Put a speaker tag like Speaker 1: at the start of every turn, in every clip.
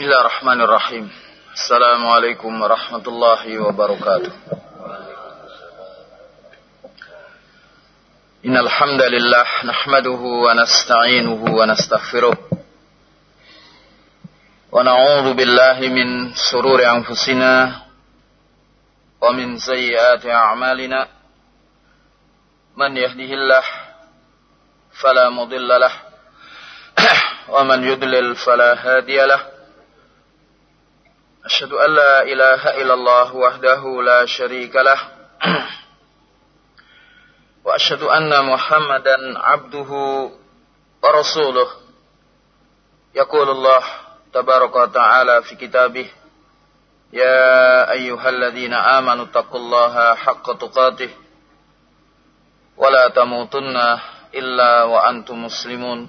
Speaker 1: Bismillahirrahmanirrahim. Assalamualaikum warahmatullahi wabarakatuh. Innal hamdalillah nahmaduhu wa nasta'inuhu wa nastaghfiruh. Wa na'udzu billahi min shururi anfusina wa min sayyiati a'malina. Man yahdihillah fala mudilla lah wa man yudlil fala hadiya lah. أشهد أن لا إله إلا الله وحده لا شريك له وأشهد أن محمدا عبده ورسوله يقول الله تبارك وتعالى في كتابه يا أيها الذين آمنوا اتقوا الله حق تقاته ولا تموتن إلا وأنتم مسلمون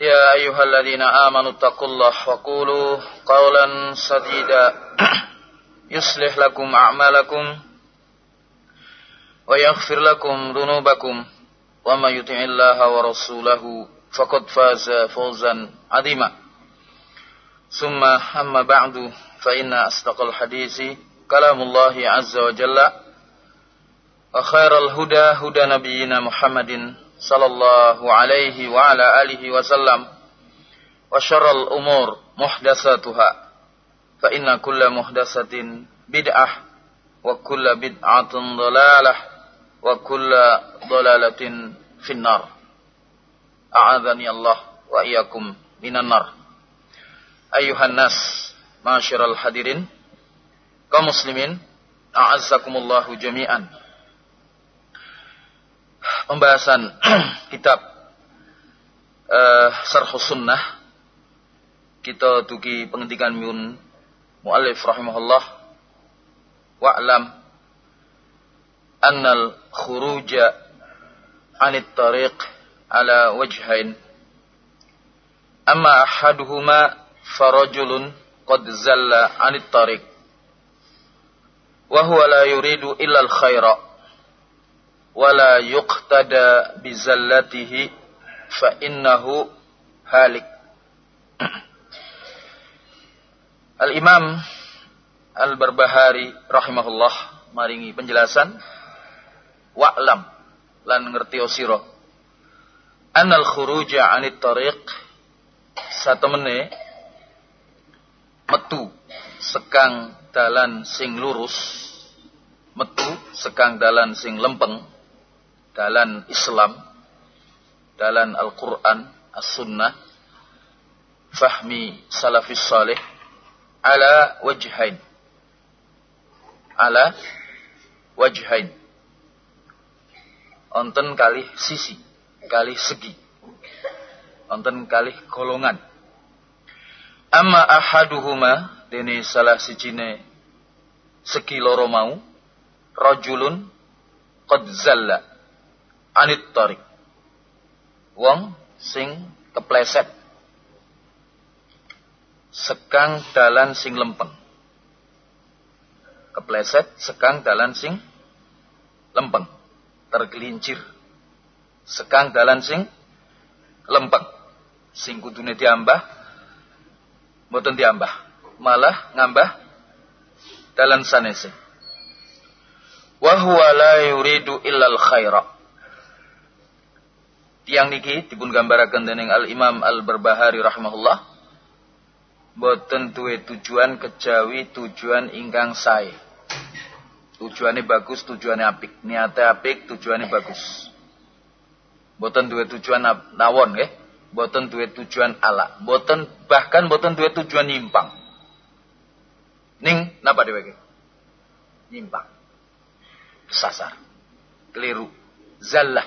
Speaker 1: يا أيها الذين آمنوا اتقوا الله وقولوا قولا سديدا يصلح لكم أعمالكم ويغفر لكم ذنوبكم وما يطع الله ورسوله فقد فاز فوزا عظيما ثم أما بعد فإن أصدق الحديث كلام الله عز وجل وخير الهدى هدى نبينا محمد صلى الله عليه وعلى آله وسلم وشر الأمور محدثاتها فإن كل محدثة بدعة وكل بدعة ضلالة وكل ضلالة في النار أعاذني الله وإياكم من النار أيها الناس معاشر الحاضرين kaum muslimin a'azzakumullahu jami'an pembahasan kitab uh, Sunnah. Kita tuki penghentikan miun muallif rahimahullah. Wa'lam annal khuruja anit tariq ala wajhain. Amma ahaduhuma farajulun qad zalla anit tariq. Wa huwa la yuridu illa al khaira wa la yuqtada bi zallatihi fa innahu halik. Al Imam Al Barbahari rahimahullah maringi penjelasan. Wa'lam lan ngerti osiro. Anal khuruja anit tariq satemene metu sekang dalan sing lurus metu sekang dalan sing lempeng dalan Islam dalan Al-Qur'an As-Sunnah fahmi salafis salih ala wajhain. Ala wajhain. Onten kalih sisi kalih segi. Onten kalih golongan. Amma ahaduhuma dene salah sijine segi loro mau rajulun qad zalla anit tariq wong sing kepleset. Sekang dalan sing lempeng. Kepleset sekang dalan sing lempeng. Tergelincir. Sekang dalan sing lempeng. Sing kudune diambah mboten diambah. Malah ngambah dalan sanese. Wa huwa la yuridu illal khaira tiang niki dipun gambaraken dening Al Imam Al Barbahari rahimahullah. Boten duwe tujuan kejawi tujuan ingkang sae. Tujuannya bagus tujuannya apik. Niatnya apik tujuannya bagus. Boten duwe tujuan nawon nggih. Boten duwe tujuan ala boten bahkan boten duwe tujuan nyimpang. Ning napa dheweke? Nyimpang. Kesasar keliru. Zallah.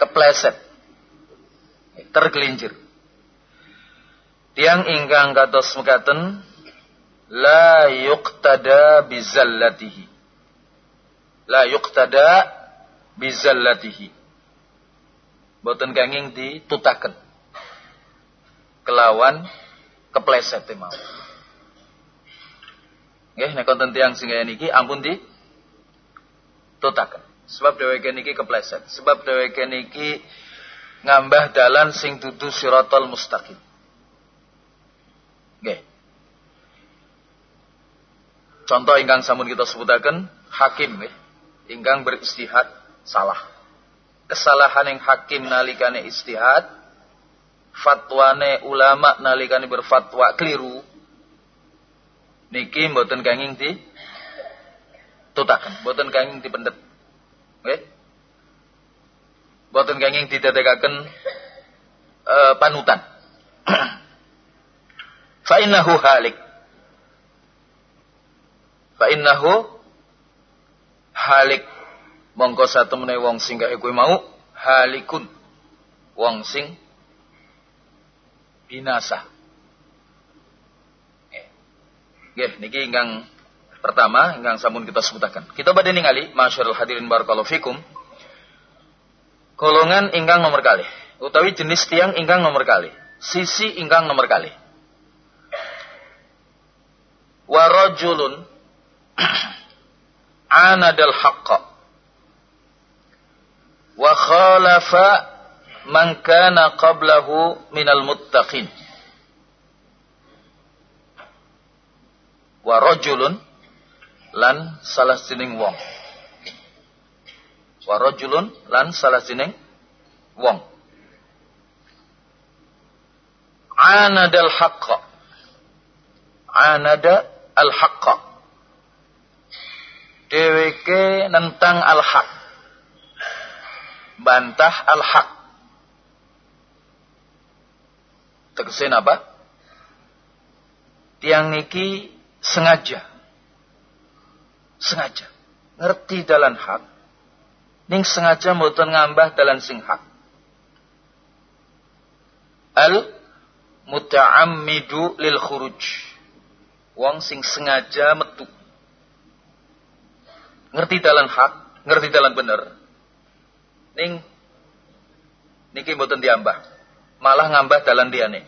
Speaker 1: Kepleset tergelincir tiang ingkang kados mekaten la yuqtada bizallatihi. La yuqtada bizallatihi. Boten kenging ditutaken. Kelawan kepleset mau. Nggih nek konten tiyang sing niki ampun di tutaken. Sebab dheweke niki kepleset. Sebab dheweke niki ngambah dalan sing dudu siratal mustaqim. Nggih. Contoh ingkang sampun kita sebutaken hakim nggih, ingkang beristihad salah. Kesalahan yang hakim nalikane istihad, fatwane ulama nalikane berfatwa keliru. Niki mboten kenging di tutaken, mboten kenging dipendet. Nggih. Mboten kenging didadekaken uh, panutan. Fa innahu halik Fa innahu halik mongko satemene wong sing gawe kowe mau halikun wong sing binasa. Nggih, niki ingkang pertama ingkang sampun kita sebutaken. Kita badhe ningali masyarul hadirin barakallahu fikum. Golongan ingkang nomor kali utawi jenis tiang ingkang nomor kali, sisi ingkang nomor kali. Warajulun anadal haqqa. Wa khalafa man kana qablahu minal muttaqin. Wa rajulun lan salah sining wong wa rajulun lan salah sining wong anadal haqqa anada al haqqa dheweke nentang al-haq. Bantah al-haq. Tegesin apa? Tiang niki sengaja. Sengaja. Ngerti dalam hak. Ning sengaja mboten ngambah dalam sing hak. Al muta'ammidu lil khuruj. Wong sing sengaja metu ngerti dalam hak, ngerti dalam bener. Ning niki mboten diambah. Malah ngambah dalan liyane.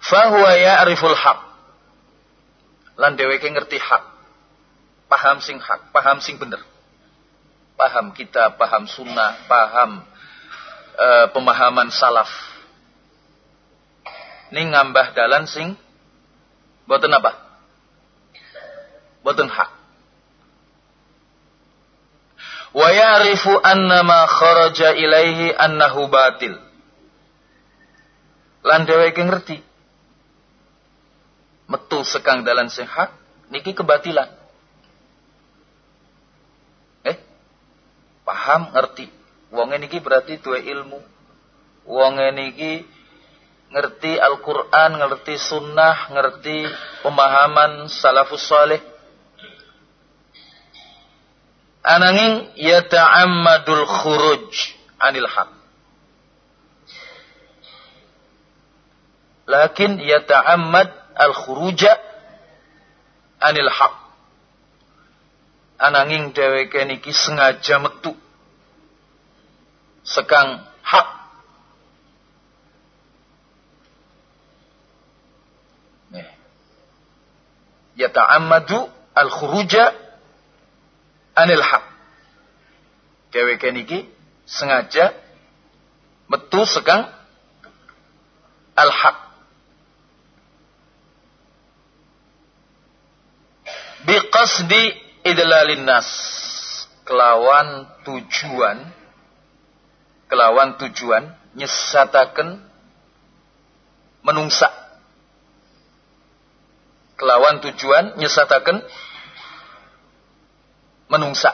Speaker 1: Fahuwa ya'riful haq. Lan dheweke ngerti hak. Paham sing hak, paham sing bener. Paham kita, paham sunnah, paham uh, pemahaman salaf. Ning ngambah dalan sing boten apa? boten hak. Wa ya'rifu anna ma kharaja ilaihi annahu batil. Lan dheweke ngerti. Metu sekang dalan sing hak niki kebatilan. Eh? Paham, ngerti. Wong niki berarti duwe ilmu. Wong niki ngerti Al-Quran, ngerti sunnah, ngerti pemahaman salafus saleh. Ananging yata'ammadul khuruj anil haq. Lakin yata'ammad al khuruja anil haq. Ananging dheweke niki sengaja metu sekang hak yata'ammadu al-khuruja anil haq. Dheweke niki sengaja metu sekang al haq. Biqasdi idlalin nas. Kelawan tujuan kelawan tujuan nyesataken menungsa kelawan tujuan nyesataken menungsa.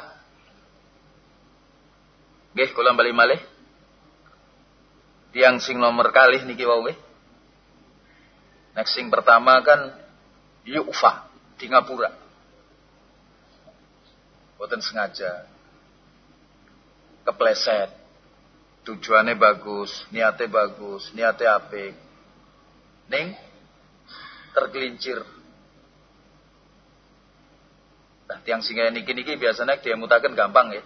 Speaker 1: Nggih, kula bali malih. Tiang sing nomor kalih niki wau nggih. Nek sing pertama kan Yufa di Ngapura. Boten sengaja. Kepleset. Tujuannya bagus, niatnya bagus, niatnya apik. Ning tergelincir. Nah, tiang singa niki-niki biasanya dia mutakan gampang ya.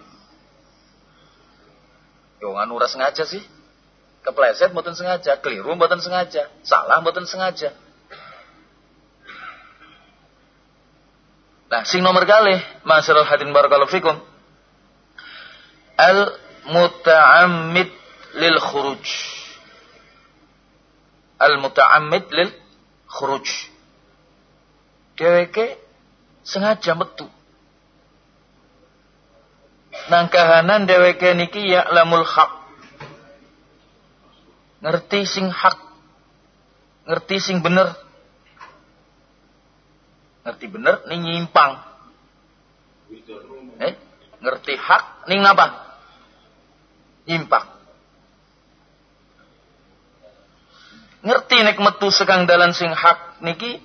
Speaker 1: Yo nganu ora sengaja sih. Kepleset mboten sengaja, keliru mboten sengaja, salah mboten sengaja. Nah, sing nomor kali, masyaallah hadirin barakallahu fikum. Al muta'ammid lil khuruj. Al muta'ammid lil khuruj. Dheweke sengaja metu. Nang kahanan dheweke niki lamul haq. Ngerti sing hak. Ngerti sing bener. Ngerti bener ning nyimpang. Eh, ngerti hak ning napa? Nyimpang. Ngerti nek metu sekang dalan sing hak niki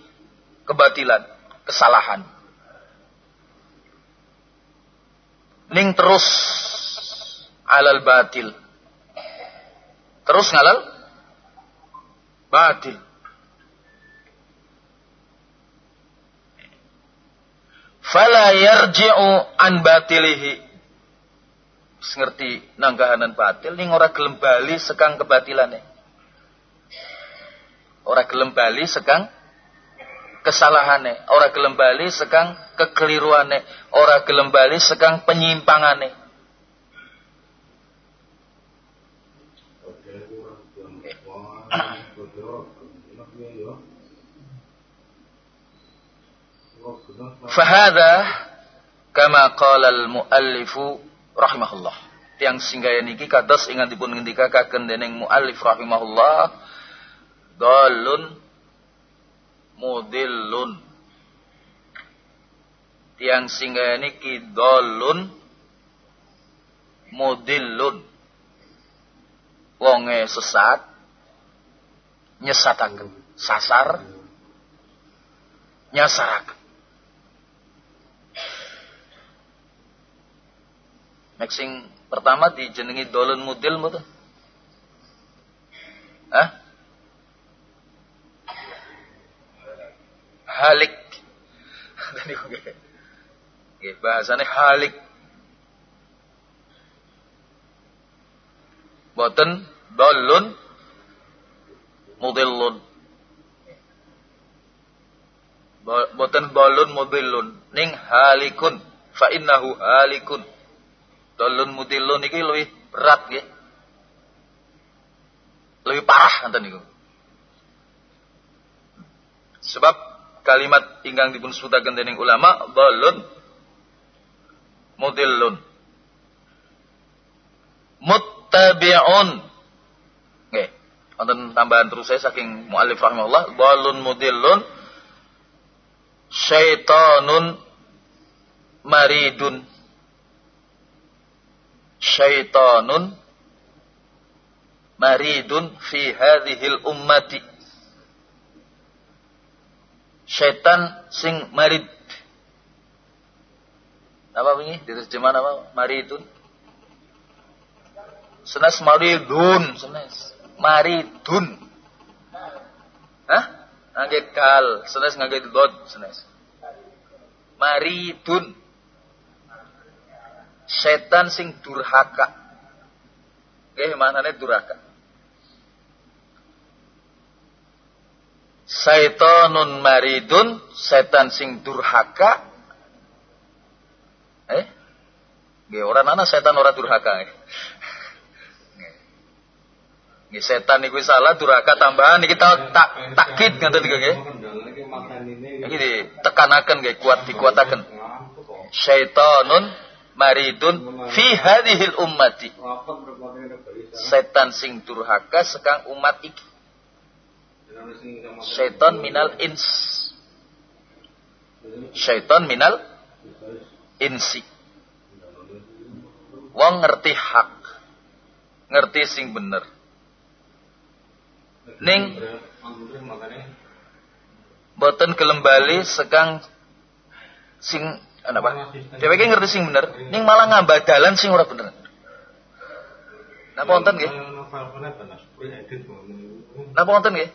Speaker 1: kebatilan, kesalahan. ning terus alal batil. Terus ngalal batil. Fala yarji'u an batilihi. Ngerti nanggahanan batil ning ora gelem bali sekang kebatilane. Ora gelem bali sekang kesalahane, ora gelem bali sekang kekeliruane, ora gelem bali sekang penyimpangane. Fahada kama qala al-muallifu rahimahullah. Tiang singgaya niki kados ingat dipun ngendikaken dening muallif rahimahullah dalun mudillun. Tiang singgah niki dolun mudillun. Wonge sesat nyesataken sasar nyasaraken Next pertama dijenengi dolun mudil mutu. Hah? halik. Nggih, bahasane halik. Boten dolun mudillun. Boten dolun mudillun, ning halikun fa innahu halikun. Dolun mudillun iki luwih berat nggih. Lebih parah nanti niku. Sebab kalimat ingkang dipun sebutaken dening ulama dhalun mudillun muttabi'un nggih wonten tambahan terus saya saking muallif rahimahullah dhalun mudillun syaitanun maridun syaitanun maridun fi hadhil ummati setan sing marid. Apa ini? Diterjemah apa? Maridun. Senes maridun, senes. Maridun. Hah? Ngangge kal, senes ngangge dot, senes. Maridun. Setan sing durhaka. Nggih, manane durhaka. Saitonun maridun, setan sing durhaka. Eh? Nggih, ora ana setan ora durhaka. Nggih, setan niku salah durhaka tambahan niki tak tak takkid ngoten niku nggih. Iki ditekanaken nggih, kuat dikuataken. Syaitonun maridun fi hadhil ummati. Setan sing durhaka sekang umat iki. Syaiton minal ins. Syaiton minal insi. Wong ngerti hak. Ngerti sing bener. Ning boten kelembali sekang sing apa? Dheweke ngerti sing bener, ning malah ngambadalan sing ora bener. Napa wonten nggih? Napa wonten nggih?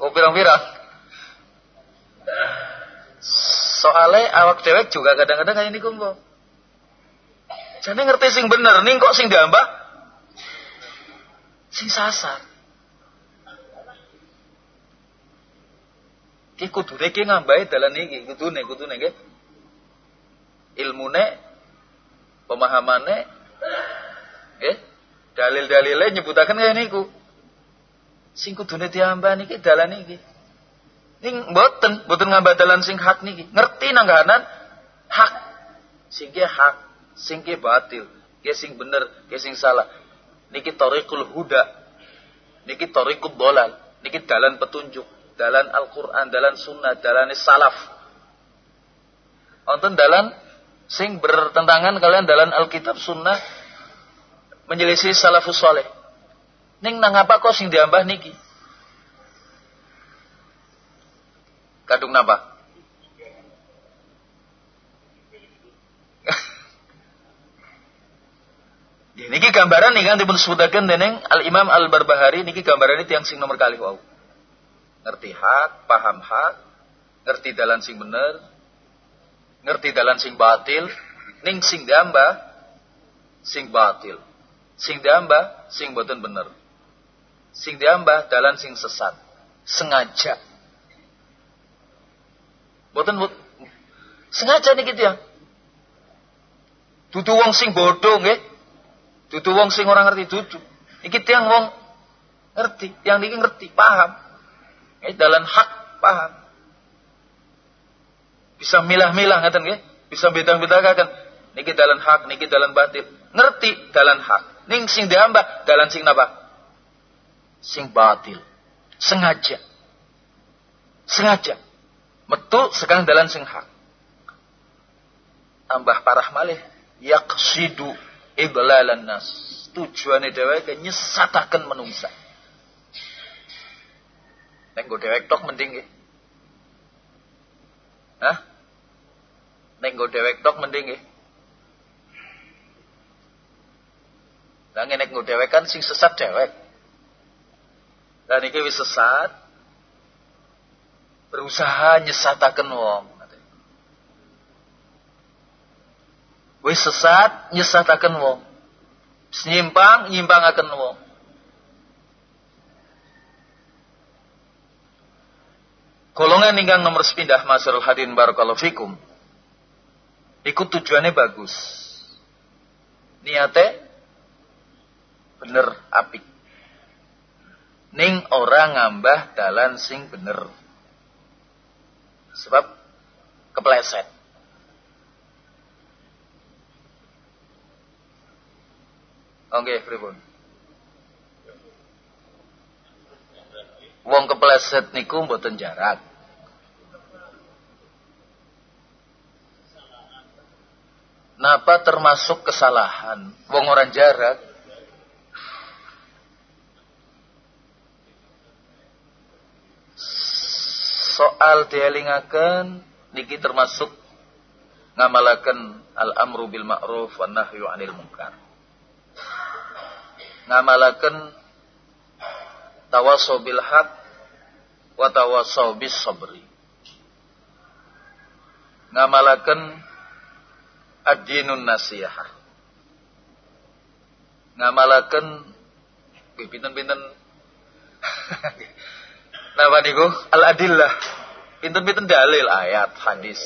Speaker 1: Oh pirang-pirang. Soalnya awak dewek juga kadang-kadang kayak ini kumbo. Jadi ngerti sing bener, nih kok sing diambah? Sing sasar. Ki kudune ki ngambahi dalan iki, kudune kudune nggih. Ilmune pemahamane nggih. Dalil-dalile nyebutaken kaya niku. Sing kudune diambah niki dalan iki. Ning mboten, mboten ngambah dalan sing hak niki. Ngerti nangganan hak. Sing hak, sing batil, ki sing bener, ki sing salah. Niki tariqul huda. Niki tariqud dolal. Niki dalan petunjuk dalan Al-Quran, dalan sunnah, dalan salaf. Wonten dalan sing bertentangan kalian dalan Alkitab sunnah menyelisih salafus soleh. Ning nang apa kok sing diambah niki? Kadung napa? niki gambaran nih kan dipun sebutaken dening Al Imam Al Barbahari niki gambaran itu yang sing nomor kali wow ngerti hak, paham hak, ngerti dalan sing bener, ngerti dalan sing batil, ning sing diamba sing batil. Sing diamba sing boten bener. Sing diamba dalan sing sesat. Sengaja. Boten but sengaja nih gitu ya. Dudu wong sing bodoh nggih. Dudu wong sing orang ngerti dudu. Iki tiang wong ngerti, yang niki ngerti, paham. Eh, dalam hak paham. Bisa milah-milah ngaten nggih? Bisa beda-bedakan. Niki dalam hak, niki dalam batil. Ngerti dalam hak. Ning sing diambah dalam sing napa? Sing batil. Sengaja. Sengaja. Metu sekarang dalam sing hak. Tambah parah malih. Yaqsidu iblalan nas. Tujuannya dheweke nyesataken menungsa. Nek nggo dewek tok mending nggih. Hah? Nek nggo dewek tok mending nggih. Lah nek dewek kan sing sesat dewek. Dan iki wis sesat. Berusaha nyesataken wong. Wis sesat nyesataken wong. Nyimpang nyimpangaken wong. Golongan ingkang nomor sepindah masarul hadin barakallahu fikum. Ikut tujuannya bagus. Niate bener apik. Ning orang ngambah dalan sing bener. Sebab kepleset. Oke, okay, pripun? Wong kepleset niku mboten jarak. Napa termasuk kesalahan? Wong orang jarak. Soal dielingaken niki termasuk ngamalaken al-amru bil ma'ruf wa nahyu 'anil munkar. Ngamalaken tawasaw bil haq wa tawasaw bis sabri. Ngamalaken ad-dinun nasihah. Ngamalaken pinten-pinten Napa niku? Al-adillah. Pinten-pinten dalil ayat hadis.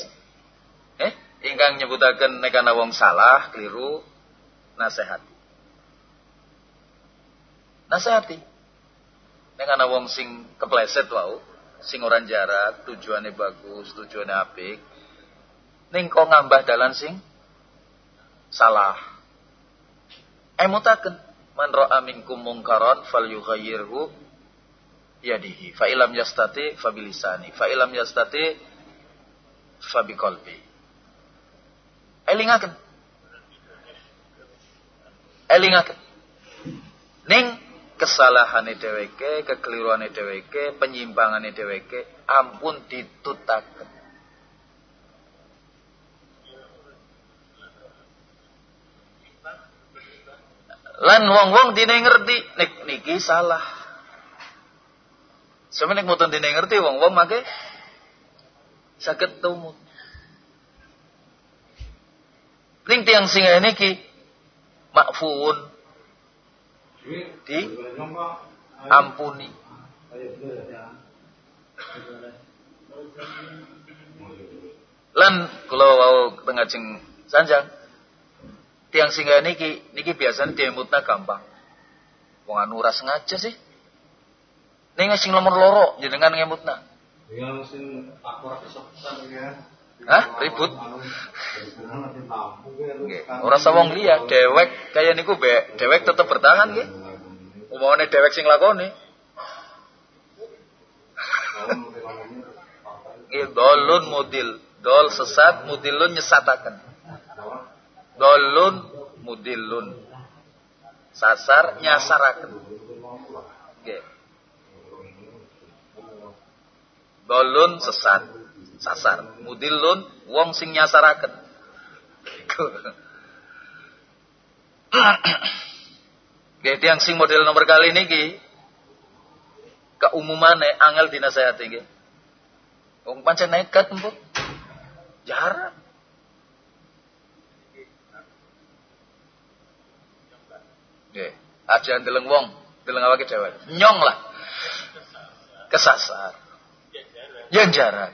Speaker 1: Eh, ingkang nyebutaken nek ana wong salah, keliru, nasihat. Nasihati. Nek ana wong sing kepleset wau, sing orang jarak, tujuannya bagus, tujuannya apik. Ning kok ngambah dalan sing salah. Emutaken man ra'a minkum mungkaran falyughayyirhu yadihi. Fa ilam yastati fa bilisani. Fa ilam yastati fa biqalbi. Elingaken. Elingaken. Ning kesalahane dheweke, kekeliruane dheweke, penyimpangane dheweke ampun ditutaken. Lan wong-wong dine ngerti nek niki salah. Sampe nek mboten dine ngerti wong-wong make Saged tumut. Ning tiang singa ki makfuun di ampuni. Lan kalau wau tengah jeng sanjang tiang singa niki niki biasanya diemutna gampang. Wong anu ora sengaja sih. Ning sing nomor loro jenengan ngemutna. Yang sing aku ya. Hah? Ribut? Ora sawong liya, dewek kaya niku be, dewek tetep bertahan nggih. Umumane dewek sing lakoni. Nggih dolun mudil, dol sesat, mudilun nyesataken. Dolun mudilun. Sasar nyasaraken. Nggih. Dolun sesat, sasar. Mudilun wong sing nyasaraken. Nggih yang sing model nomor kali niki keumumane angel dinasehati nggih. Wong pancen nekat empuk. Jarang. Nggih, aja ndeleng wong, ndeleng awake dhewe. Nyong lah. Kesasar. Yang jarang.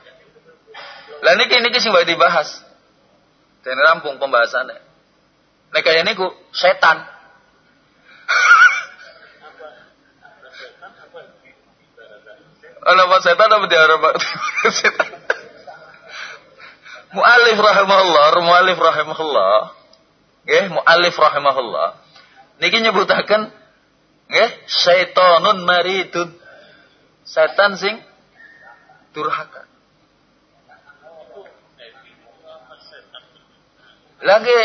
Speaker 1: Lah niki niki sing wae dibahas. Dan rampung pembahasannya. Nek kaya niku setan. Apa setan apa diarep setan? Mu'alif rahimahullah, mu'alif rahimahullah. Nggih, mu'alif rahimahullah. Niki nyebutaken nggih, syaitonun maridun. Setan sing durhaka. Lagi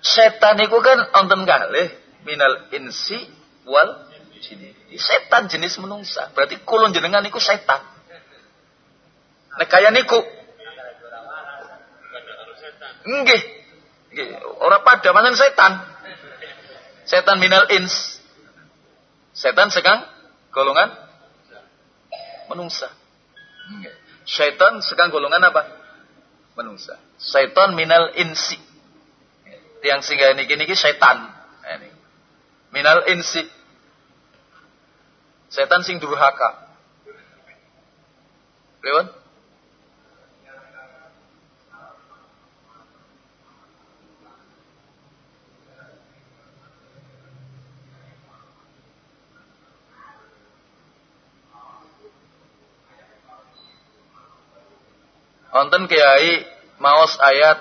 Speaker 1: setan itu kan onten kali minal insi wal. Setan jenis menungsa. Berarti kulon jenengan niku setan. Nek kaya niku Nggih. Nggih, ora pada manten setan. Setan minal ins. Setan sekang golongan menungsa. Setan sekang golongan apa? Menungsa. Setan minal insi. Yang singgah ini niki setan. Ini. Minal insi. Setan sing durhaka. Lewat? Wonten kiai maos ayat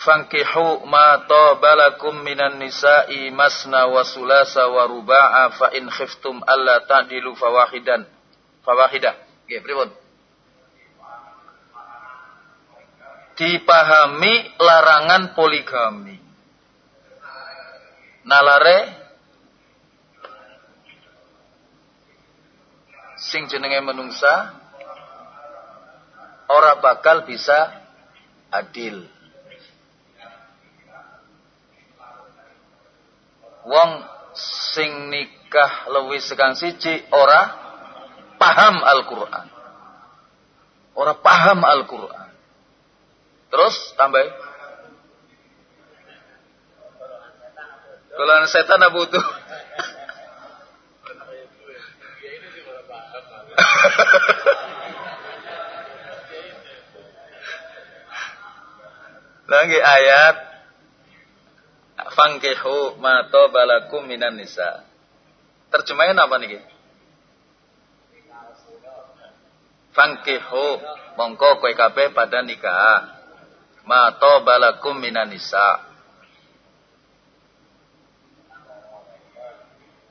Speaker 1: fankihu ma tabalakum minan nisa'i masna wa sulasa wa ruba'a fa in khiftum alla ta'dilu fawahidan fawahidah. Nggih, pripun? Dipahami larangan poligami. Nalare sing jenenge menungsa ora bakal bisa adil. Wong sing nikah luwih sekang siji ora paham Al-Qur'an. Ora paham Al-Qur'an. Terus tambah Kalau setan apa butuh? Lagi ayat Fangkihu ma balakum minan nisa. Terjemahnya apa nih? Fangkihu mongko kowe kabeh pada nikah. Ma balakum minan nisa.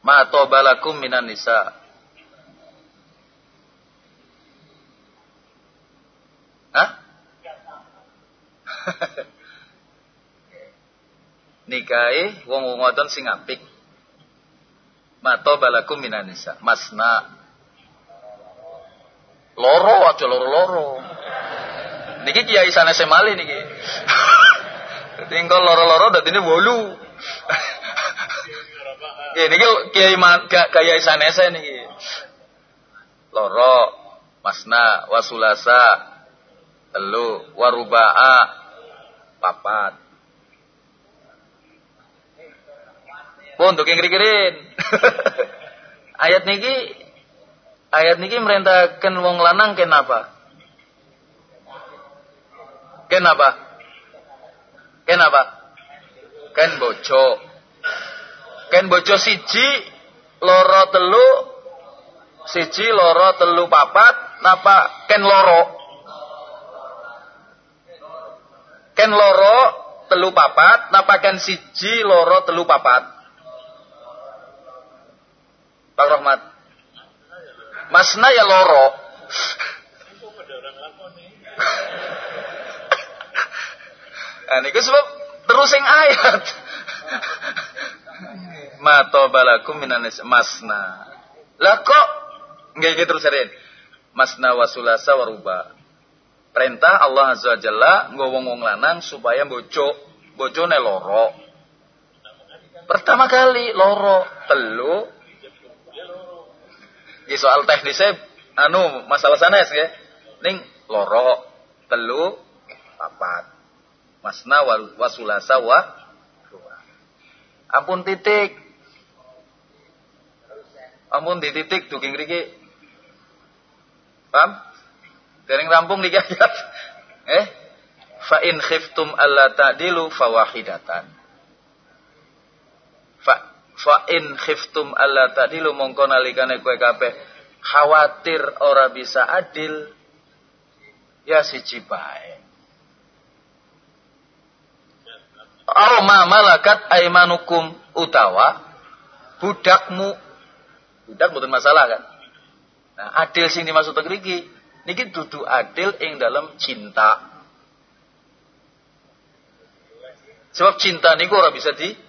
Speaker 1: Ma balakum minan nisa. Hah? nikahi wong wong wadon sing apik. Mato balakum minan nisa. Masna. Loro aja loro-loro. Niki kiai sana semali niki. Tinggal loro-loro dadi ini wolu. Ya niki kiai kiai sana niki. Loro, masna, wasulasa, telu warubaa papat. Pun untuk yang kirin ayat niki ayat niki merintahkan wong lanang kenapa? Kenapa? Kenapa? Ken bojo. Ken bojo siji loro telu siji loro telu papat napa? Ken loro ken loro telu papat napa ken siji loro telu papat Pak Rahmat Masna ya loro Nah, ini sebab terus yang ayat. Mato balakum minanis masna. Lah kok nggak gitu terus Masna wasulasa waruba. Perintah Allah Azza wa Jalla ngomong wong lanang supaya bojo bojone loro. Pertama kali loro, telu. Di soal teknisnya anu masalah sanes ya. Ning loro, telu, papat. Masna wasulasa wa Ampun titik. Ampun di titik duking riki. Paham? Dereng rampung di. Eh? Fa in khiftum alla ta'dilu fawahidatan. Fa fa in khiftum alla ta'dilu mongko nalikane kowe kabeh khawatir ora bisa adil ya siji bae. Aw ma malakat aimanukum utawa budakmu budak bukan masalah kan. Nah, adil sing dimaksud ngriki niki dudu adil ing dalam cinta. Sebab cinta niku ora bisa dibagi.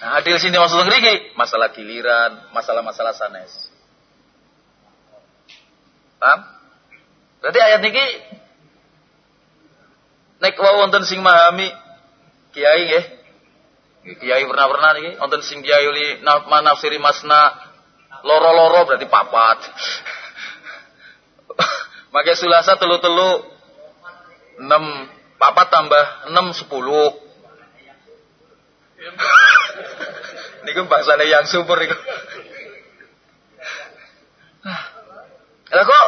Speaker 1: Nah, adil sini maksud ngriki masalah giliran, masalah-masalah sanes. Paham? Berarti ayat niki nek wae wonten sing memahami kiai nggih. Kiai pernah-pernah niki wonten sing kiai li nafsiri masna Loro-loro berarti papat. Maka sulasa telu-telu enam papat tambah enam sepuluh. niku bahasane yang super niku. Lah kok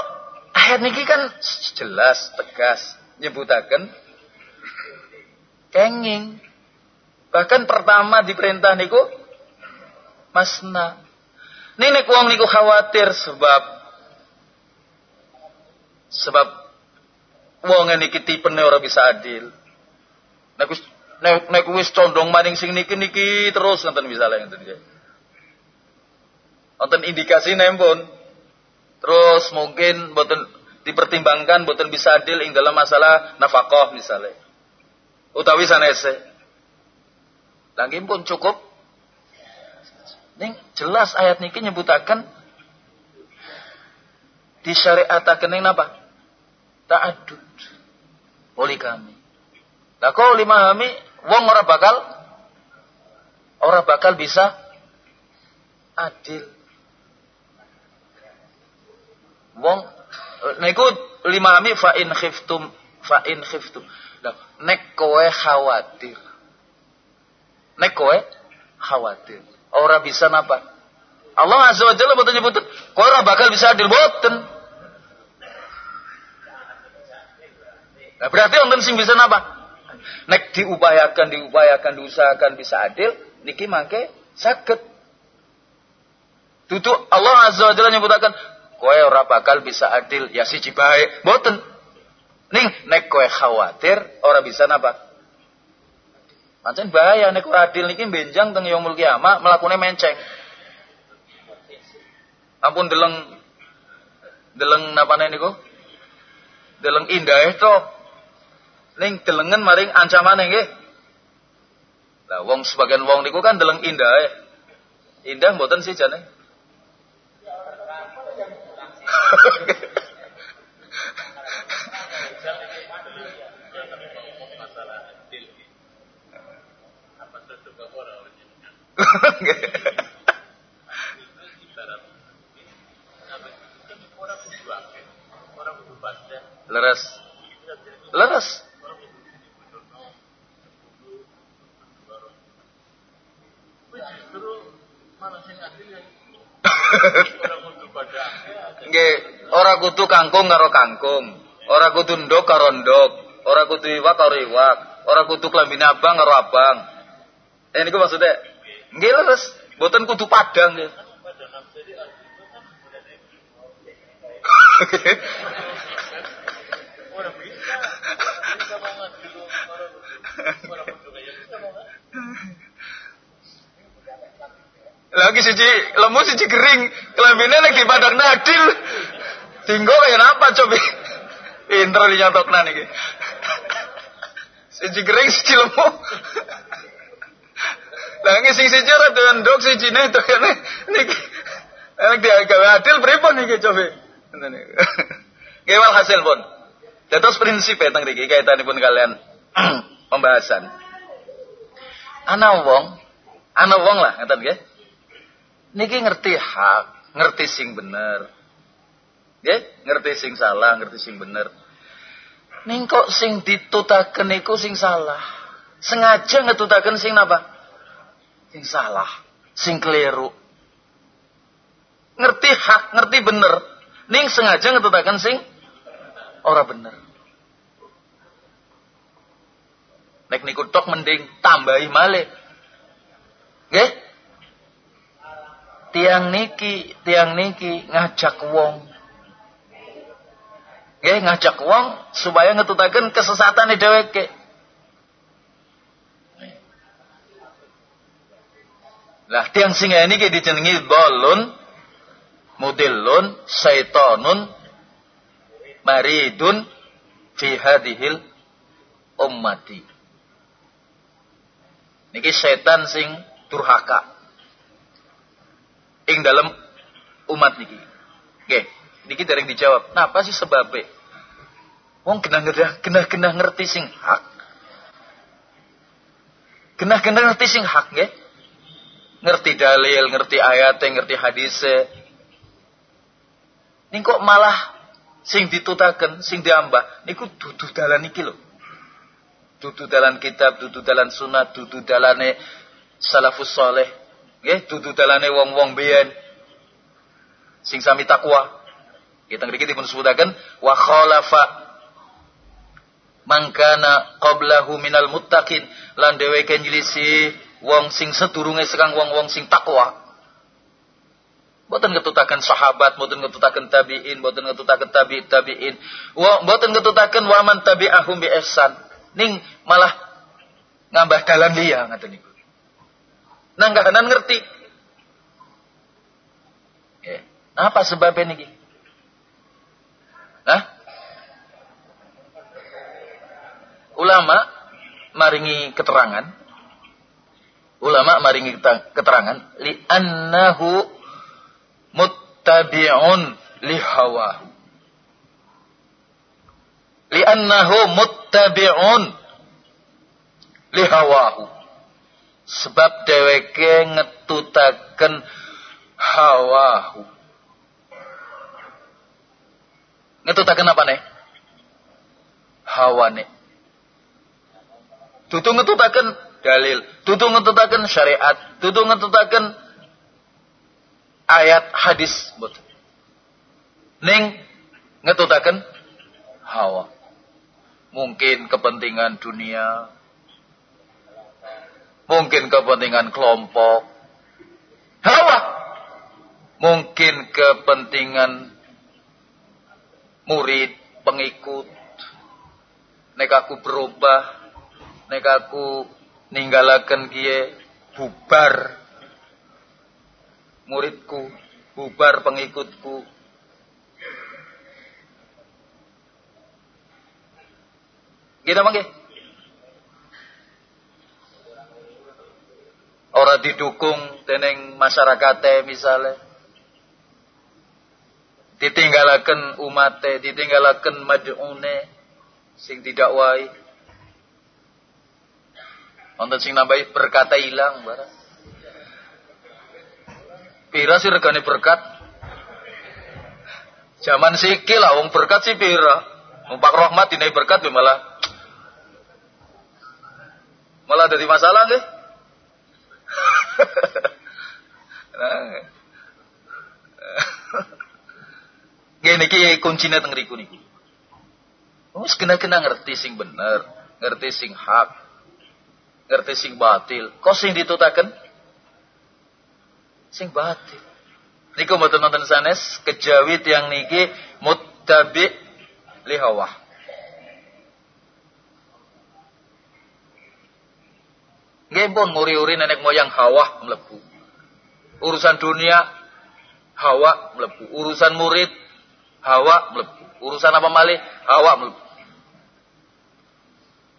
Speaker 1: ayat niki kan jelas tegas nyebutaken kenging. Bahkan pertama diperintah niku masna Nenek wong niku khawatir sebab sebab wong niki tipene ora bisa adil. Nek wis nek, wis condong maning sing niki niki terus nonton misalnya ngoten nggih. Wonten indikasi nempun. Terus mungkin boten dipertimbangkan boten bisa adil ing dalam masalah nafkah misalnya. Utawi sanese. Lagi pun cukup Ning jelas ayat niki disyariataken ning napa? Ta'addud. kami. Lah kok lima kami wong ora bakal ora bakal bisa adil. Wong niku lima kami fa in khiftum fa in khiftum. Lah nek kowe khawatir. Nek kowe khawatir Orang bisa napa? Allah Azza wa Jalla boten nyebut, ora bakal bisa adil boten. Nah, berarti wonten sing bisa napa? Nek diupayakan, diupayakan, diusahakan bisa adil, niki mangke sakit. Tutu Allah Azza wa Jalla nyebutaken, kowe ora bakal bisa adil ya siji bae. Boten. Ning nek kowe khawatir ora bisa napa? Pancen bahaya nek ora adil niki benjang teng yaumul kiamat mlakune menceng. Ampun deleng deleng napane niku? Deleng indah to. Ning delengen maring ancamane nggih. Lah wong sebagian wong niku kan deleng indah. Indah mboten sih jane. leres. Leres. Nggih, ora kudu kangkung karo kangkung, ora kudu ndok karo ndok, ora kudu iwak karo iwak, ora kudu klambine abang karo abang. Eh niku maksudnya nggih leres, mboten kudu padang nggih. Lagi siji lemu siji kering, kelambine lagi padang nadil. Tinggo kayak apa coba? Pinter dinyotokna niki. Siji kering siji lemu. Lagi sing siji ora ndok siji ne to kene niki. Enak dia gawe adil pripun niki coba. Ngoten niku. Nggih hasil pun. Dados prinsip ya teng mriki kaitanipun kalian pembahasan. Ana wong, ana wong lah ngaten nggih. Niki ngerti hak, ngerti sing bener. Nggih, ngerti sing salah, ngerti sing bener. Ning kok sing ditutaken iku sing salah. Sengaja ngetutaken sing napa? Sing salah, sing keliru. Ngerti hak, ngerti bener. Ning sengaja ngetutaken sing ora bener. Nek niku tok mending tambahi malih. Nggih? tiang niki tiang niki ngajak wong Nggih ngajak wong supaya ngetutaken kesesatan dheweke. Lah tiang sing niki dijenengi dolun mudillun syaitonun maridun fi hadhil ummati. Niki setan sing durhaka ing dalam umat niki. Oke, niki dereng dijawab. Napa sih sebabnya? Wong kena kena kena ngerti sing hak. Kena kena ngerti sing hak nggih. Ngerti dalil, ngerti ayat, ngerti hadis. Ning kok malah sing ditutaken, sing diambah niku dudu dalan iki lho. Dudu dalan kitab, dudu dalan sunat, dudu dalane salafus soleh Nggih, dudu dalane wong-wong biyen sing sami takwa. Kita ngriki dipun sebutaken wa khalafa mangkana qablahu minal muttaqin lan dheweke wong sing sedurunge sekang wong-wong sing takwa. Boten ngetutaken sahabat, boten ngetutaken tabi'in, boten ngetutaken tabi' tabi'in. Wa boten ngetutaken waman tabi'ahum bi ihsan. Ning malah ngambah dalan liya ngaten niku. Nanggahanan ngerti. Ya. Apa sebabnya ini? Hah? Ulama maringi keterangan. Ulama maringi keterangan li annahu muttabi'un li hawa. Li annahu muttabi'un li hawahu sebab dheweke ngetutaken hawahu. Ngetutaken apa nih hawane tutu ngetutaken dalil. Tutu ngetutaken syariat tutu ngetutaken ayat hadis betul ning ngetutaken hawa. Mungkin kepentingan dunia. Mungkin kepentingan kelompok, hawa, mungkin kepentingan murid, pengikut, nek aku berubah, nek aku ninggalakan kie bubar muridku, bubar pengikutku. Kita mangke. Orang didukung teneng masyarakat misalnya. Ditinggalakan umat ditinggalakan mad'une sing tidak wai. Wonten sing nambahi berkata hilang barang. Pira sih regane berkat? Zaman sikil lah wong berkat sih pira. mumpak rahmat dinai berkat ya malah malah jadi masalah deh. nah. niki kuncine teng riku niku. Oh, Wis kena-kena ngerti sing bener, ngerti sing hak, ngerti sing batil. Kok sing ditutaken? Sing batil. Niku mboten nonton sanes kejawi tiang niki muttabi li hawa. Nggih pun muri-uri nenek moyang hawa mlebu. Urusan dunia hawa mlebu. Urusan murid hawa mlebu. Urusan apa malih hawa mlebu.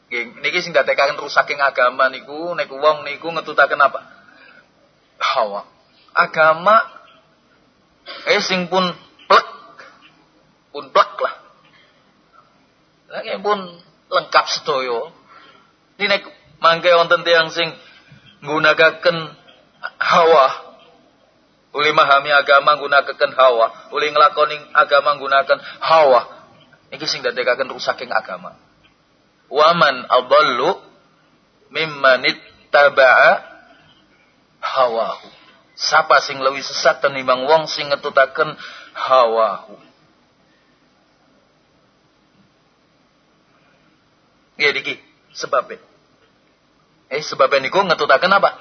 Speaker 1: Niki sing dadekaken rusaking agama niku nek wong niku ngetutaken apa? Hawa. Agama eh sing pun plek pun plek lah. Lagi pun lengkap sedoyo. Ini nek mangke wonten tiyang sing nggunakaken hawa Uli memahami agama nggunakaken hawa, uli nglakoni agama nggunakaken hawa. Iki sing dadekaken rusaking agama. Waman adallu mimman ittaba'a hawahu. Sapa sing lebih sesat tenimbang wong sing ngetutaken hawahu. Ya diki sebabnya. Eh sebabnya niku ngetutaken apa?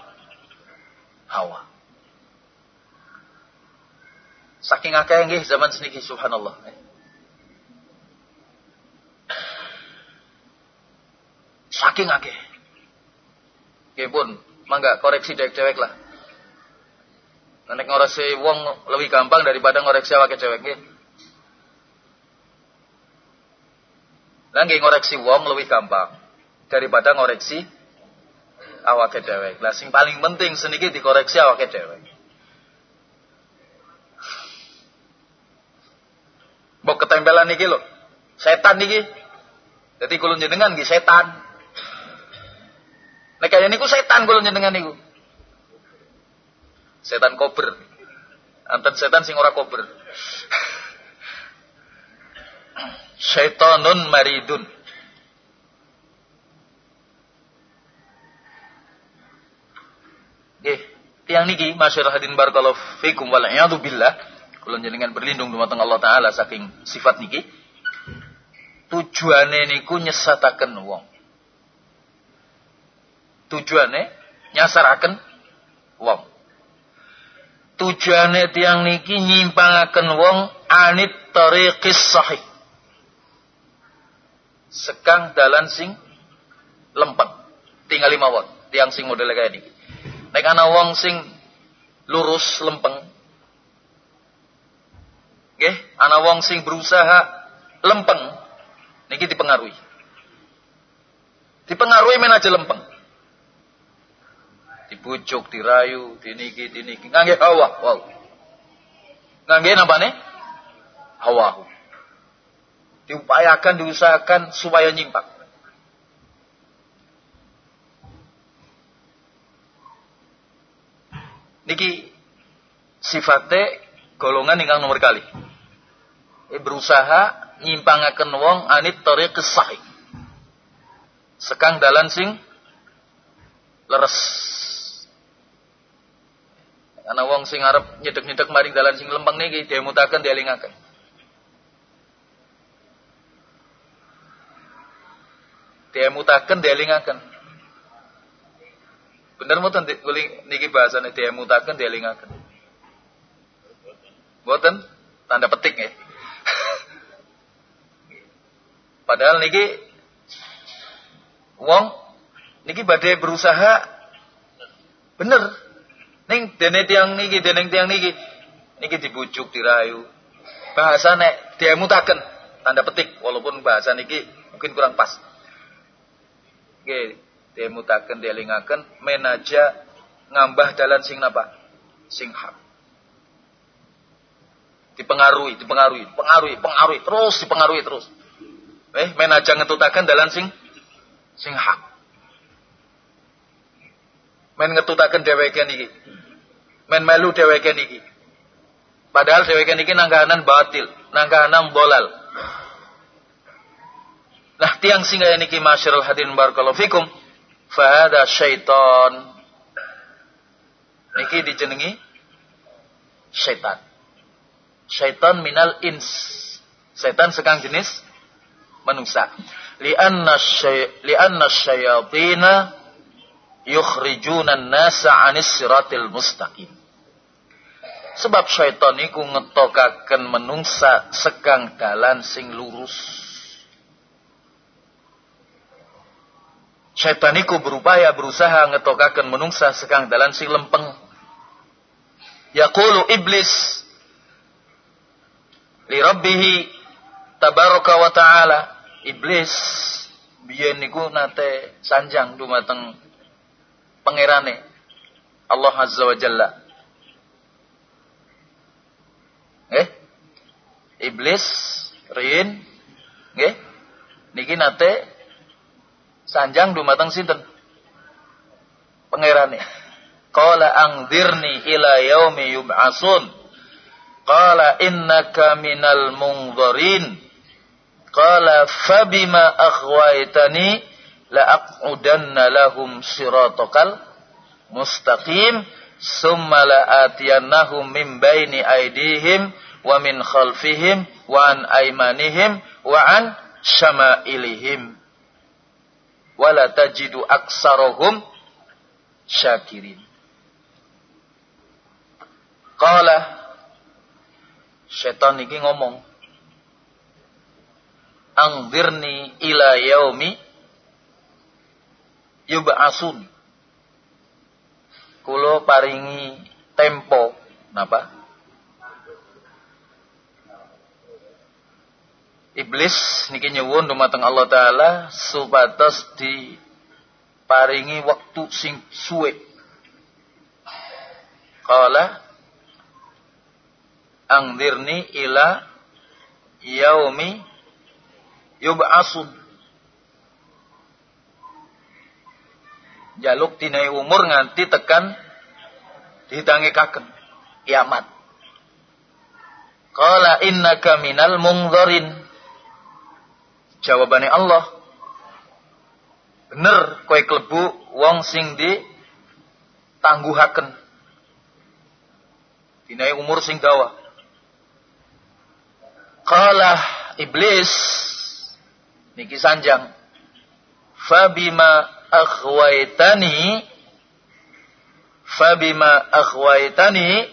Speaker 1: Hawa. Saking akeh nggih zaman seniki subhanallah. Eh. Saking akeh. Nggih pun, mangga koreksi dewek-dewek lah. Nek ngoreksi wong lebih gampang daripada ngoreksi awake cewek nggih. Lah nggih ngoreksi wong lebih gampang daripada ngoreksi awake dewek. Lah sing paling penting seniki dikoreksi awake dewek. Mbok ketempelan niki lho. Setan niki. Jadi kulun jenengan nggih setan. Nek kaya niku setan kula nyenengan niku. Setan kober. Anten setan sing ora kober. Syaitanun maridun. Nggih, tiang niki masyarakat hadin barakallahu fikum wal iyadu billah. Kula jenengan berlindung dumateng Allah taala saking sifat niki. Tujuane niku nyesataken wong tujuannya nyasaraken wong. Tujuannya tiang niki nyimpangaken wong anit tariqis sahih. Sekang dalan sing lempeng. Tinggal lima wong tiang sing model kayak niki. Nek ana wong sing lurus lempeng nggih ana wong sing berusaha lempeng niki dipengaruhi. Dipengaruhi men aja lempeng dibujuk, dirayu, diniki, diniki. Ngangge hawa, wow. Ngangge nih? Hawa. Diupayakan, diusahakan supaya nyimpang. Niki sifatnya golongan ingkang nomor kali. E berusaha nyimpangaken wong anit tariq sahih. Sekang dalan sing leres karena wong sing arep nyedek-nyedek maring dalan sing lempeng niki diemutaken dielingaken. Diemutaken dielingaken. Bener mboten niki bahasane diemutaken dielingaken. Mboten tanda petik ya. Padahal niki wong niki badai berusaha bener Ning dene tiang niki, deneng tiang niki, niki dibujuk, dirayu. Bahasa nek dia mutaken tanda petik, walaupun bahasa niki mungkin kurang pas. Oke, dia mutaken, dia lingaken, menaja ngambah dalan sing napa? Sing hak. Dipengaruhi, dipengaruhi, pengaruhi, pengaruhi, terus dipengaruhi terus. Eh, menaja ngetutaken dalan sing sing hak. Men ngetutaken dheweke niki men melu dheweke niki. Padahal dheweke niki nanggahanan batil, nanggahanan bolal. Nah, tiang singgah niki masyarul hadirin barakallahu fikum. Fahada syaitan. Niki dijenengi syaitan. Syaitan minal ins. Setan sekang jenis manusia. Lianna syay lianna syayatina yukhrijuna an-nasa 'anis siratil mustaqim. Sebab syaitan iku ngetokaken menungsa sekang dalan sing lurus. Syaitan iku berupaya berusaha ngetokaken menungsa sekang dalan sing lempeng. Yaqulu iblis li rabbih tabaraka wa ta'ala iblis biyen niku nate sanjang dumateng pangerane Allah Azza wa Jalla. Eh? Iblis rin nggih niki nate sanjang dumateng sinten? Pangerane. Qala angdirni ila yaumi yub'asun. Qala innaka minal mungdharin. Qala fabima akhwaitani la'aqudanna lahum siratakal mustaqim summa la'atiyannahum min baini aidihim wa min khalfihim wa an aymanihim wa an syama'ilihim wa la tajidu aksarahum syakirin Qala Setan iki ngomong Angdirni ila yaumi yub'asun. Kulo paringi tempo napa? Iblis niki nyuwun dumateng Allah taala supados di paringi waktu sing suwe. Qala angdirni ila yaumi yub'asun jaluk dinai umur nganti tekan dihitangi kaken kiamat. Qala innaka minal mungdharin. Jawabane Allah. Bener kowe klebu wong sing di tangguhaken. Dinai umur sing dawa. Qala iblis niki sanjang. Fabima akhwaitani fabima akhwaitani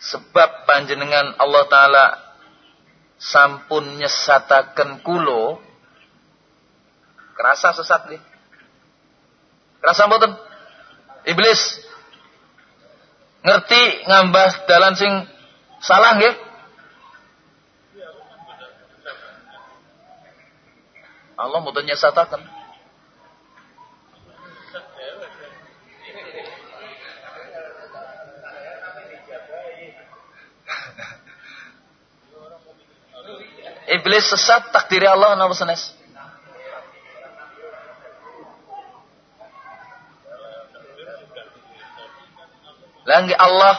Speaker 1: sebab panjenengan Allah taala sampun nyesataken kulo kerasa sesat nih kerasa mboten? Iblis. Ngerti ngambah dalan sing salah nggih. Allah mboten nyesataken Iblis sesat takdiri Allah napa senes? Langgi Allah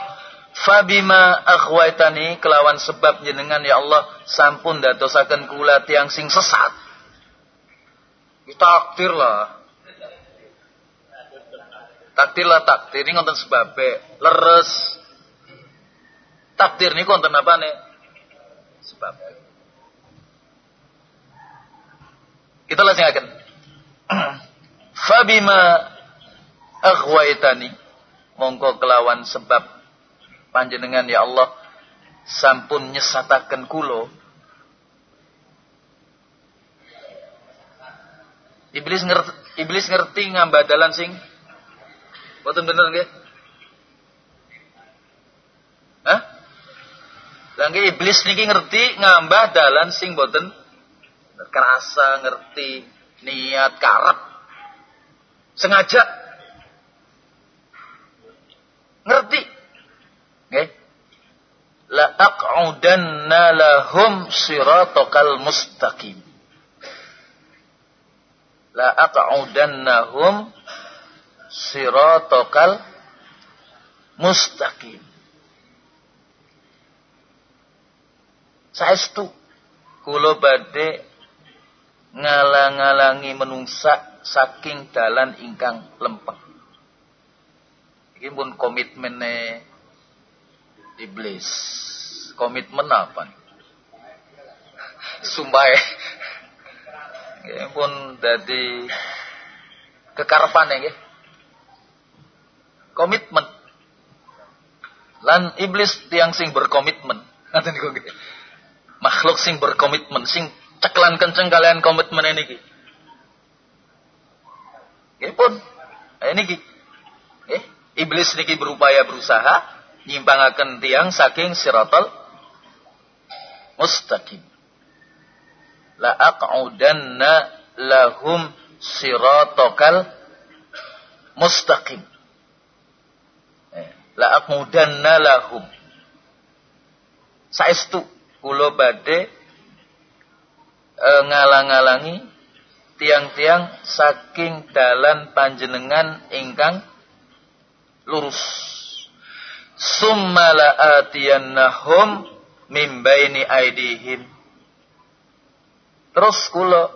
Speaker 1: fabima akhwaitani kelawan sebab jenengan ya Allah sampun dadosaken kula tiang sing sesat. Takdir lah. Takdir lah takdir ini ngonten sebabe leres. Takdir ini konten apa nih? Sebab. Kita langsung Fabima aghwaitani mongko kelawan sebab panjenengan ya Allah. Sampun nyesataken kulo. Iblis ngerti, iblis ngerti ngambadalan sing. Boten bener nggih? Hah? Langge iblis niki ngerti ngambah dalan sing boten kerasa ngerti niat karep sengaja. Ngerti. Nggih la aq'udanna lahum siratakal mustaqim. La aq'udannahum siratakal mustaqim. Saestu kula badhe ngalang-alangi menungsa saking dalan ingkang lempeng. Iki pun komitmene iblis. Komitmen apa? Sumpah ya. pun dari kekarapan ya Komitmen. Lan iblis tiang sing berkomitmen. Ngaten niku Makhluk sing berkomitmen, sing ceklan kenceng kalian komitmen ini. Nggih pun. Ini ki. Eh, iblis niki berupaya berusaha nyimpangaken tiang saking siratal mustaqim. La aq'udanna lahum siratokal mustaqim. Eh, la aq'udanna lahum. Saestu kula badhe e, ngalang-alangi tiang-tiang saking dalan panjenengan ingkang lurus. Summa la'atiyannahum min baini aidihim. Terus kula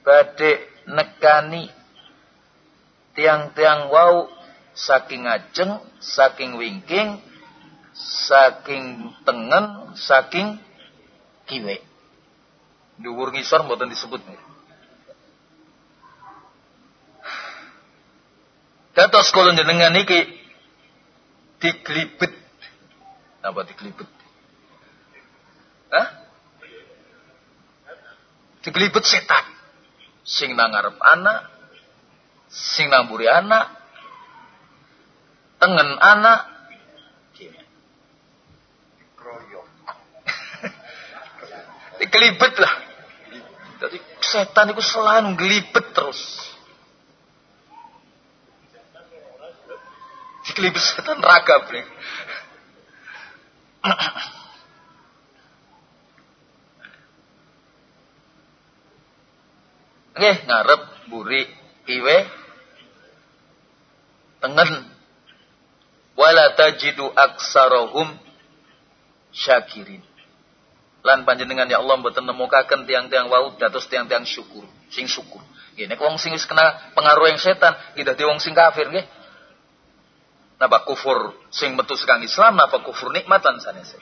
Speaker 1: badhe nekani tiang-tiang wau saking ajeng, saking wingking, saking tengen, saking kiwe. Dhuwur ngisor mboten disebut nih. Kados kula jenengan iki diglibet. Apa diglibet? Hah? Diglibet setan. Sing nang ngarep anak, sing nang mburi anak, tengen anak, digelibet lah. Jadi setan itu selalu gelibet terus. Dikelibet setan ragam nih. Oke, ngarep buri iwe tengen wala tajidu aksarahum syakirin. Lan panjenengan ya Allah mboten nemukaken tiang-tiang wau dados tiang-tiang syukur, sing syukur. Nggih nek wong sing wis kena pengaruh yang setan, iki dadi wong sing kafir nggih. Napa kufur sing metu sekang Islam napa kufur nikmatan sanese.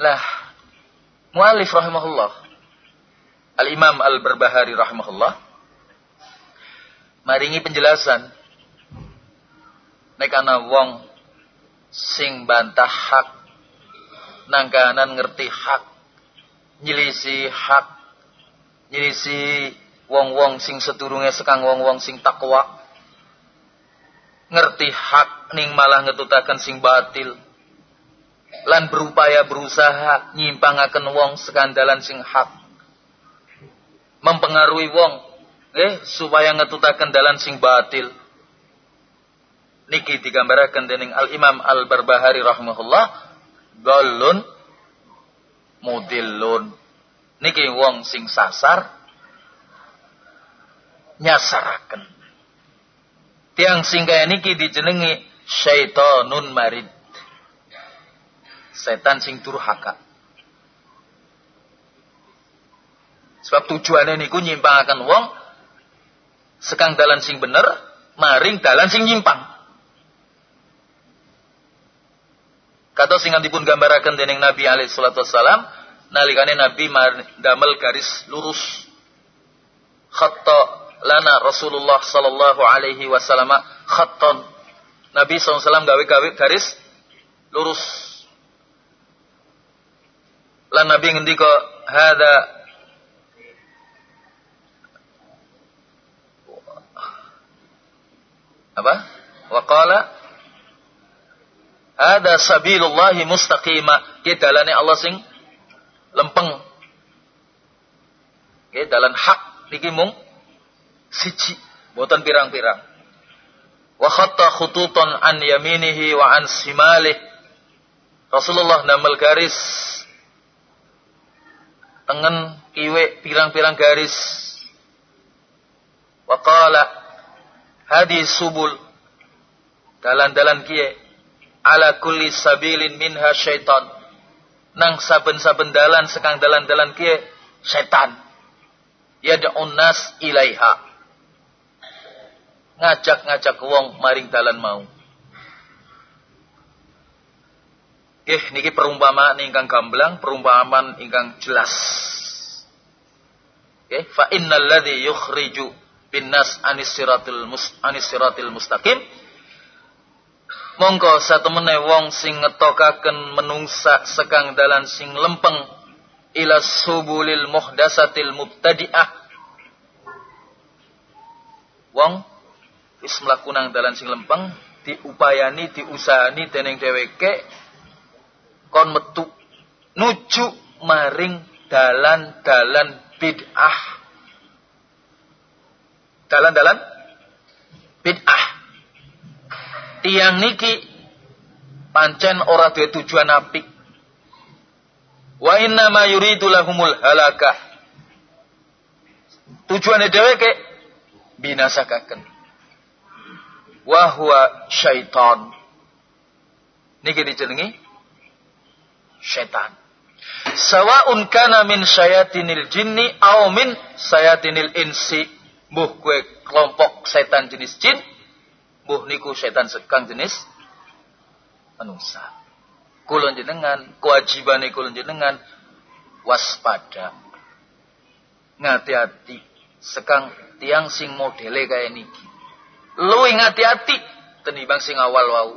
Speaker 1: Lah mualif rahimahullah Al-Imam Al-Barbahari rahimahullah maringi penjelasan nek ana wong sing bantah hak nangkanan ngerti hak nyilisi hak nyilisi wong-wong sing sedurunge sekang wong-wong sing takwa ngerti hak ning malah ngetutaken sing batil lan berupaya berusaha nyimpangaken wong sekandalan sing hak mempengaruhi wong eh supaya ngetutaken dalan sing batil niki digambaraken dening Al Imam Al Barbahari rahimahullah galun mudillun niki wong sing sasar nyasaraken. Tiang singgah niki dijenengi syaitonun marid. Setan sing durhaka. Sebab tujuannya niku nyimpangaken wong sekang dalan sing bener, maring dalan sing nyimpang. Kata sing dipun gambaraken dening Nabi alaihi salatu wassalam, nalikane Nabi damel garis lurus. Khatta lana Rasulullah sallallahu alaihi wasallam khatton. Nabi SAW gawe-gawe garis lurus. Lan Nabi ngendika hada apa? Waqala ada sabilullahi mustaqima. Ki dalane Allah sing lempeng. Ki dalan hak niki mung siji. Boten pirang-pirang. Wa khatta khututan an yaminihi wa an simalih Rasulullah namel garis. Tengen kiwe pirang-pirang garis. Wa qala hadi subul. Dalan-dalan kiye ala kulli sabilin minha syaitan nang saben-saben dalan sekang dalan-dalan kiye setan yad'un nas ilaiha ngajak-ngajak wong maring dalan mau. Nggih niki perumpamaan ingkang gamblang, perumpamaan ingkang jelas. Nggih, fa innal ladzi yukhriju binnas anis siratil mus mustaqim Mongko satemene wong sing ngetokaken menungsa sekang dalan sing lempeng ila subulil muhdasatil mubtadi'ah. Wong wis mlaku nang dalan sing lempeng diupayani diusahani dening dheweke kon metu nuju maring dalan-dalan bid'ah. Dalan-dalan bid'ah. Tiang niki pancen ora duwe tujuan apik. Wa inna ma yuridu lahumul halakah. Tujuane dheweke binasakaken. Wa huwa syaitan. Niki dijenengi setan. Sawa'un kana min syayatinil jinni au min syayatinil insi. Mbuh kue kelompok setan jenis jin, mbuh niku setan sekang jenis manusia. Kulon jenengan, kewajiban kulon jenengan waspada. Ngati-hati sekang tiang sing modele kaya niki. Lu ngati-hati tenimbang sing awal wau.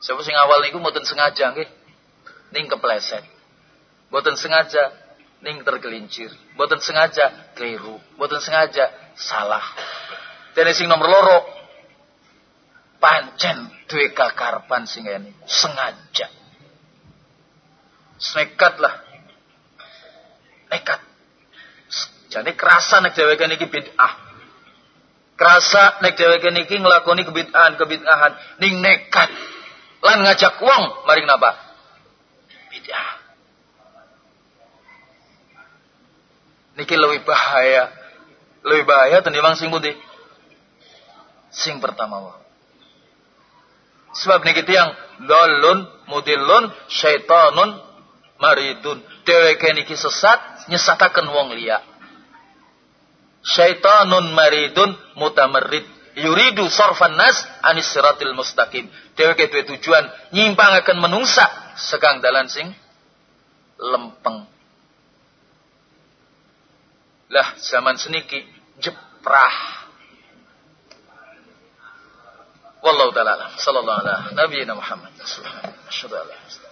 Speaker 1: Siapa sing awal niku mboten sengaja nggih. Ning kepleset. Mboten sengaja ning tergelincir. Mboten sengaja keliru. Mboten sengaja salah. Dan sing nomor loro pancen duwe kakarpan sing ini sengaja. Nekat lah. Nekat. Jadi kerasa nek dheweke niki bid'ah. Kerasa nek dheweke niki nglakoni kebid'ahan, kebid'ahan ning nekat lan ngajak wong mari napa bid'ah niki lebih bahaya. Lebih bahaya tenimbang sing putih. Sing pertama wong sebab niki tiang dolun mudilun syaitanun maridun. Dheweke niki sesat nyesataken wong liya. Syaitanun maridun mutamarrid yuridu sarfan nas anis siratil mustaqim. Dheweke duwe tujuan nyimpangaken menungsa sekang dalan sing lempeng. Lah zaman seniki jeprah. Wallahu taala sallallahu alaihi Nabi Muhammad sallallahu alaihi wasallam.